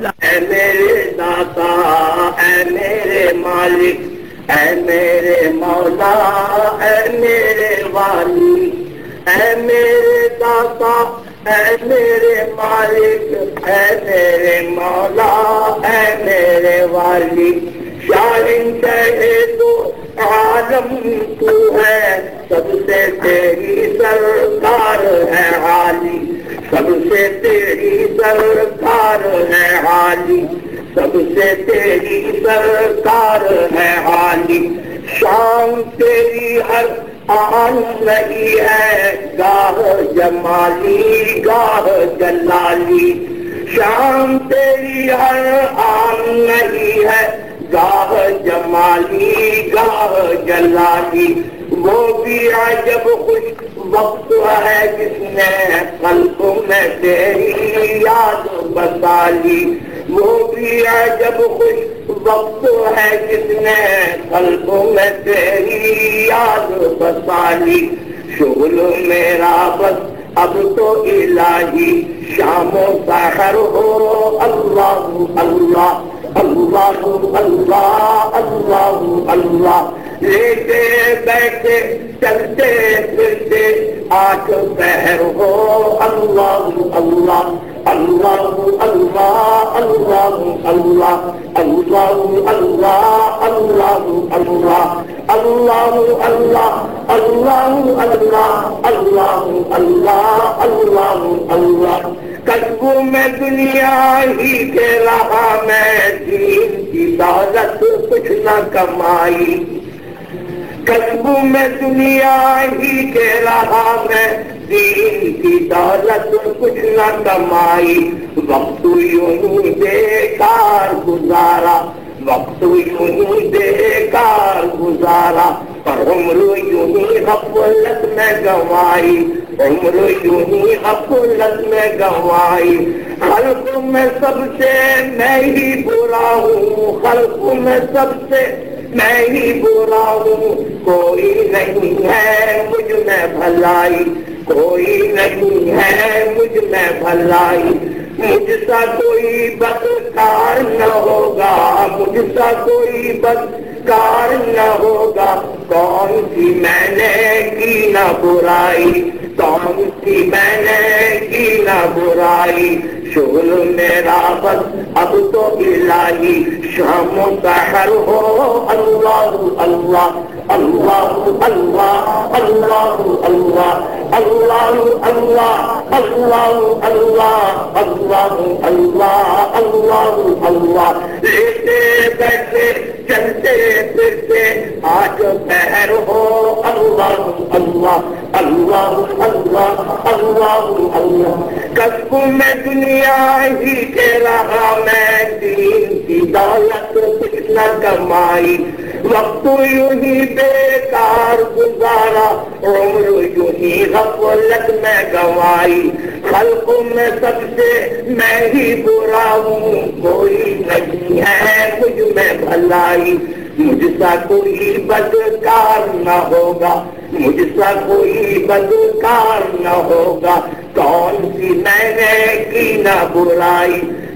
اے میرے داتا اے میرے مالک، اے میرے مولا، اے میرے والی، اے میرے داتا اے میرے مالک، اے میرے مولا، اے میرے والی۔ شارن کہے تو عالم تو ہے، سب سے تیری سرکار ہے عالی۔ سب سے تیری سرکار ہے عالی سب سے تیری سرکار ہے عالی شام تیری ہر آن نہیں ہے، گاہ جمالی، گاہ جلالی۔ شام تیری ہر آن نہیں ہے، گاہ جمالی، گاہ جلالی۔ وہ بھی عجب خوش وقت ہے جس نے قلب میں تیری یاد بسالی وہ بھی عجب خوش، وقت ہے جس نے قلبوں میں تیری یاد بسالی شغل میرا بس اب تو الہی۔ شام و سحر ہو اللہ اللہ۔ اللہ اللہ اللہ اللہ. لیتے بیٹھے، چلتے، پھرتے آٹھ پہر ہو اللہ. اللہ اللہ اللہ اللہ. اللہ اللہ اللہ اللہ. اللہ اللہ اللہ. اللہ اللہ اللہ اللہ اللہ اللہ. کشبو میں دنیا ہی کے رہا میں دین کی دولت کچھ نہ کمائی. کشبو میں دنیا ہی کے رہا میں دین کی دولت کچھ نہ کمائی. وقت یوں ہی بیکار گزارا وقت یوں ہی بیکار گزارا، پر عمر یوں ہی غفلت میں گوائی عمر یوں ہی غفلت میں گوائی خلق میں سب سے میں ہی برا ہوں خلق میں سب سے میں ہی برا ہوں۔ کوئی نہیں ہے مجھ میں بھلائی، کوئی نہیں ہے مجھ میں بھلائی۔ مجھ سا کوئی بدکار نہ ہوگا مجھ سا کوئی بدکار نہ ہوگا کون سی میں نے کی نہ برائی کون سی میں نے کی نہ برائی شغل میرا بس اب تو الہی شام و سحر ہو اللہ اللہ اللہ اللہ اللہ اللہ اللہ اللہ اللہ اللہ اللہ اللہ اللہ اللہ لیتے بیٹھے چلتے پھرتے آج پہر ہو اللہ اللہ اللہ اللہ اللہ اللہ کسب میں دنیا ہی کے رہا میں دین کی دولت نہ کمائی وقت یوں ہی بیکار گزارا عمر یوں ہی غفلت میں گوائی خلق میں سب سے میں ہی برا ہوں کوئی نہیں ہے مجھ میں بھلائی مجھ سا کوئی بدکار نہ ہوگا، مجھ سا کوئی بدکار نہ ہوگا۔ کون سی میں نے کی نہ برائی؟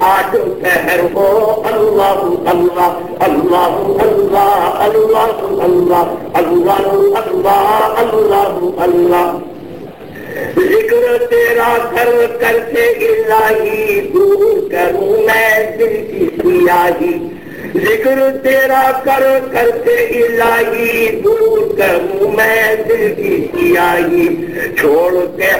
آج شہر ہو اللہ اللہ اللہ اللہ اللہ اللہ اللہ اللہ اللہ اللہ۔ ذکر تیرا کر کر کے الہی دور کروں میں دل کی سیاہی۔ ذکر تیرا کر کر کے الہی دور کروں میں دل کی سیاہی۔ چھوڑ کے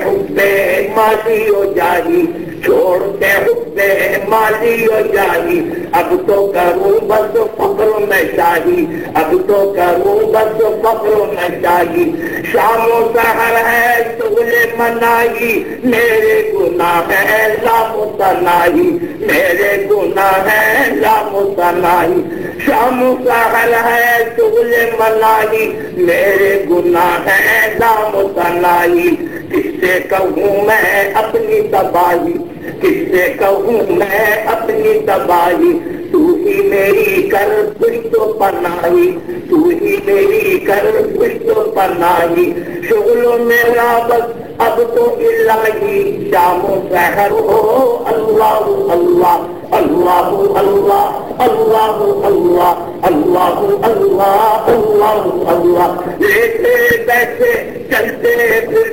حب ماضی و جاہی چھوڑ کے حب ماضی و جاہی۔ اب تو کروں بس فخر میں شاہی، اب تو کروں بس فخر میں شاہی۔ شام و سحر ہے شغل منائی، میرے گناہ ہے لام تنائی میرے گناہ ہے لام تنائی شام سہر ہے شغل منائی، میرے گناہ ہے دام تنائی کس سے کہوں میں اپنی تباہی کس سے کہوں میں اپنی تباہی تو ہی میری کر کچھ تو پناہی تو ہی میری کر کچھ تو پناہی شغل میرا بس اب تو الہی شام و سحر ہو اللہ اللہ اللہ اللہ اللہ اللہ اللہ اللہ اللہ اللہ لیتے بیٹھے چلتے پھرتے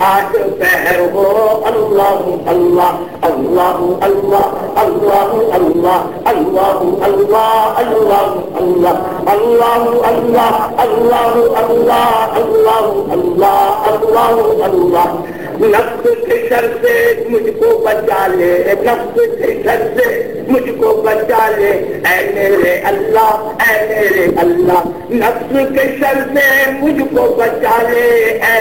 آج پہر ہو اللہ اللہ اللہ اللہ اللہ اللہ اللہ اللہ اللہ اللہ اللہ اللہ اللہ اللہ اللہ اللہ اللہ اللہ نفس کے شر سے مجھ کو بچا لے نفس کے شر سے مجھ کو بچا لے اے میرے اللہ اے میرے اللہ نفس کے شر سے مجھ کو بچا لے اے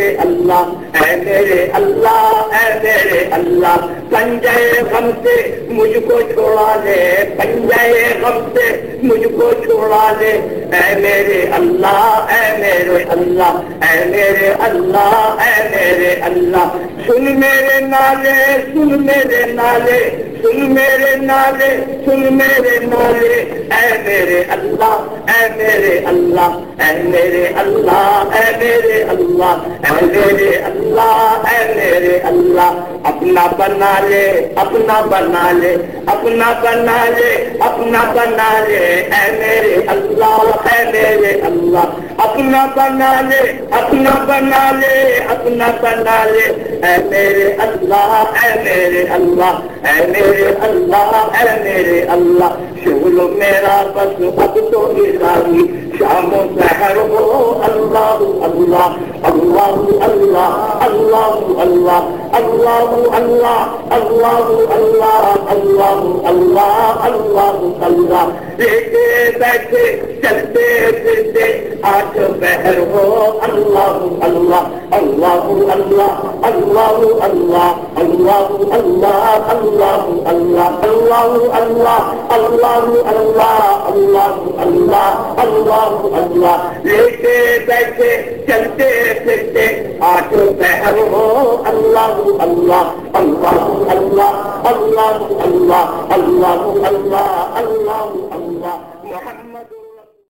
میرے اللہ، اے میرے اللہ، اے میرے اللہ۔ پنجے غم سے مجھ کو چھوڑا لے، پنجے غم سے مجھ کو چھوڑا لے۔ اے میرے اللہ، اے میرے اللہ، اے میرے اللہ، اے میرے اللہ۔ سن میرے نالے، سن میرے نالے۔ سن میرے نالے سن میرے نالے اے میرے اللہ اے میرے اللہ اے میرے اللہ اے میرے اللہ اے میرے اللہ اے میرے اللہ اپنا بنا لے اپنا بنا لے اپنا بنا لے اپنا بنا لے اے میرے اللہ اے میرے اللہ اپنا بنا لے اپنا بنا لے اپنا بنا لے اے میرے اللہ اے میرے اللہ اے میرے میرے اللہ اے میرے اللہ شغل میرا بس اب تو الہی شام و سحر ہو اللہ اللہ اللہ اللہ اللہ اللہ اللہ اللہ اللہ اللہ اللہ اللہ اللہ اللہ لیتے بیٹھے چلتے پھرتے آج بہر ہو اللہ اللہ اللہ اللہ اللہ اللہ اللہ اللہ اللہ اللہ اللہ اللہ اللہ اللہ اللہ اللہ اللہ اللہ لیتے بیٹھے چلتے پھرتے آج بہر ہو اللہ اللہ اللہ اللہ اللہ اللہ اللہ اللہ اللہ اللہ